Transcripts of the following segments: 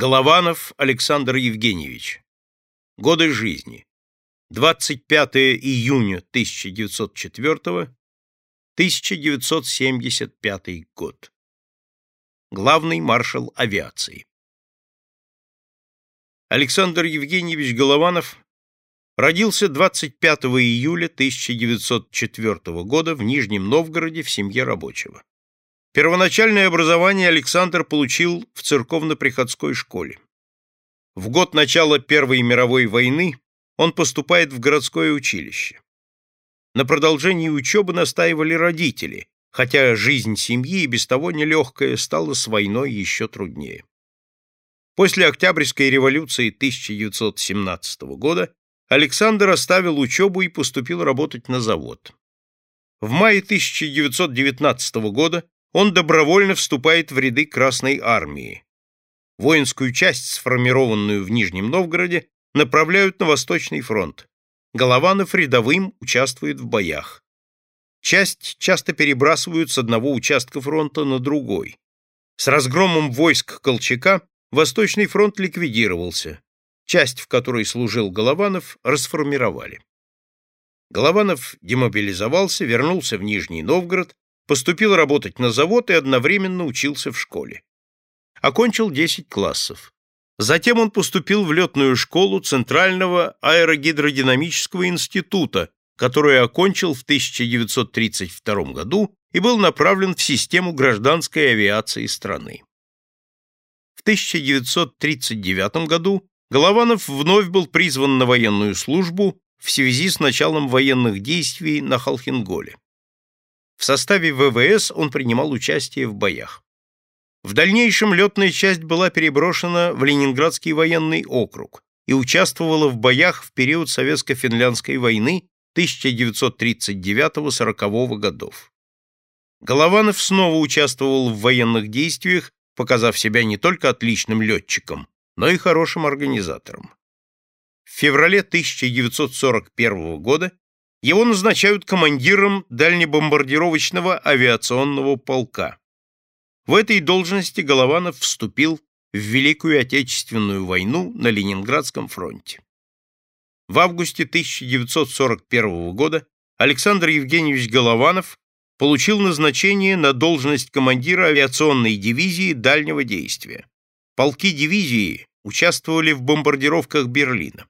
Голованов Александр Евгеньевич. Годы жизни. 25 июня 1904 1975 год. Главный маршал авиации. Александр Евгеньевич Голованов родился 25 июля 1904 года в Нижнем Новгороде в семье рабочего. Первоначальное образование Александр получил в церковно-приходской школе. В год начала Первой мировой войны он поступает в городское училище. На продолжении учебы настаивали родители, хотя жизнь семьи и без того нелегкая стала с войной еще труднее. После Октябрьской революции 1917 года Александр оставил учебу и поступил работать на завод. В мае 1919 года он добровольно вступает в ряды Красной армии. Воинскую часть, сформированную в Нижнем Новгороде, направляют на Восточный фронт. Голованов рядовым участвует в боях. Часть часто перебрасывают с одного участка фронта на другой. С разгромом войск Колчака Восточный фронт ликвидировался. Часть, в которой служил Голованов, расформировали. Голованов демобилизовался, вернулся в Нижний Новгород Поступил работать на завод и одновременно учился в школе. Окончил 10 классов. Затем он поступил в летную школу Центрального аэрогидродинамического института, которую окончил в 1932 году и был направлен в систему гражданской авиации страны. В 1939 году Голованов вновь был призван на военную службу в связи с началом военных действий на Халхинголе. В составе ВВС он принимал участие в боях. В дальнейшем летная часть была переброшена в Ленинградский военный округ и участвовала в боях в период Советско-финляндской войны 1939-40 годов. Голованов снова участвовал в военных действиях, показав себя не только отличным летчиком, но и хорошим организатором. В феврале 1941 года его назначают командиром дальнебомбардировочного авиационного полка. В этой должности Голованов вступил в Великую Отечественную войну на Ленинградском фронте. В августе 1941 года Александр Евгеньевич Голованов получил назначение на должность командира авиационной дивизии дальнего действия. Полки дивизии участвовали в бомбардировках Берлина.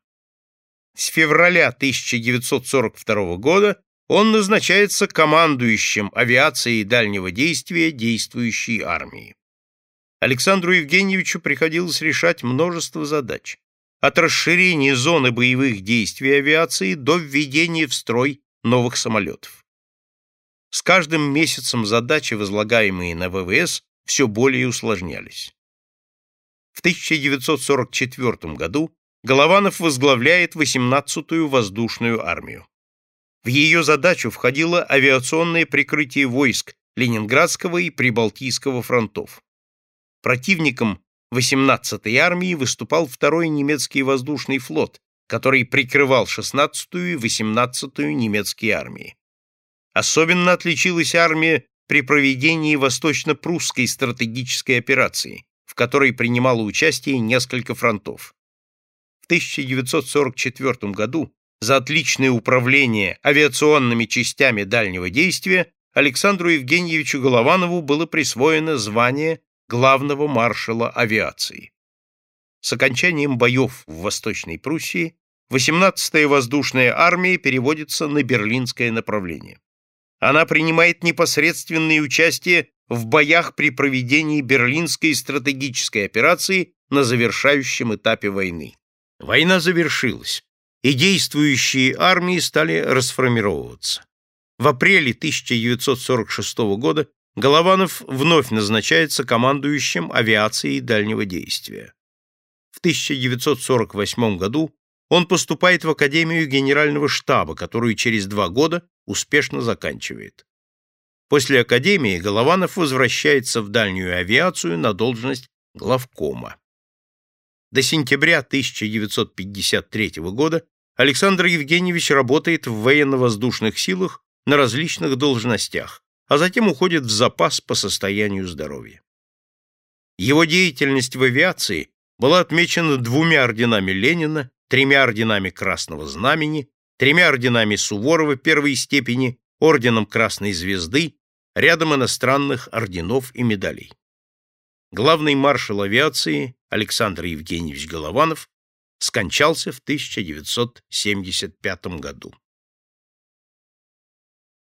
С февраля 1942 года он назначается командующим авиацией дальнего действия действующей армии. Александру Евгеньевичу приходилось решать множество задач, от расширения зоны боевых действий авиации до введения в строй новых самолетов. С каждым месяцем задачи, возлагаемые на ВВС, все более усложнялись. В 1944 году Голованов возглавляет 18-ю воздушную армию. В ее задачу входило авиационное прикрытие войск Ленинградского и Прибалтийского фронтов. Противником 18-й армии выступал второй немецкий воздушный флот, который прикрывал 16-ю и 18-ю немецкие армии. Особенно отличилась армия при проведении восточно-прусской стратегической операции, в которой принимало участие несколько фронтов. 1944 году за отличное управление авиационными частями дальнего действия Александру Евгеньевичу Голованову было присвоено звание главного маршала авиации. С окончанием боев в Восточной Пруссии 18-я воздушная армия переводится на берлинское направление. Она принимает непосредственное участие в боях при проведении берлинской стратегической операции на завершающем этапе войны. Война завершилась, и действующие армии стали расформировываться. В апреле 1946 года Голованов вновь назначается командующим авиацией дальнего действия. В 1948 году он поступает в Академию Генерального штаба, которую через два года успешно заканчивает. После Академии Голованов возвращается в дальнюю авиацию на должность главкома. До сентября 1953 года Александр Евгеньевич работает в военно-воздушных силах на различных должностях, а затем уходит в запас по состоянию здоровья. Его деятельность в авиации была отмечена двумя орденами Ленина, тремя орденами Красного Знамени, тремя орденами Суворова первой степени, орденом Красной Звезды, рядом иностранных орденов и медалей главный маршал авиации Александр Евгеньевич Голованов скончался в 1975 году.